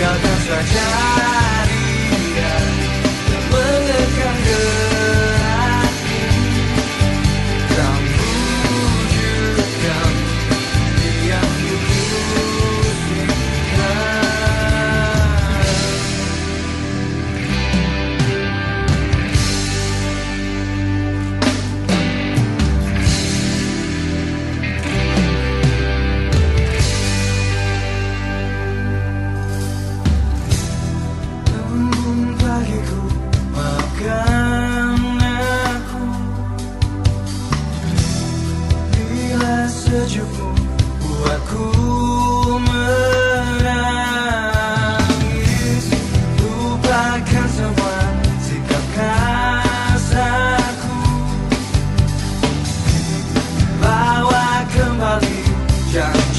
Não fracassa. sejukmu buatku menangis. Lupakan semua sikap kasarku. Bawa kembali janji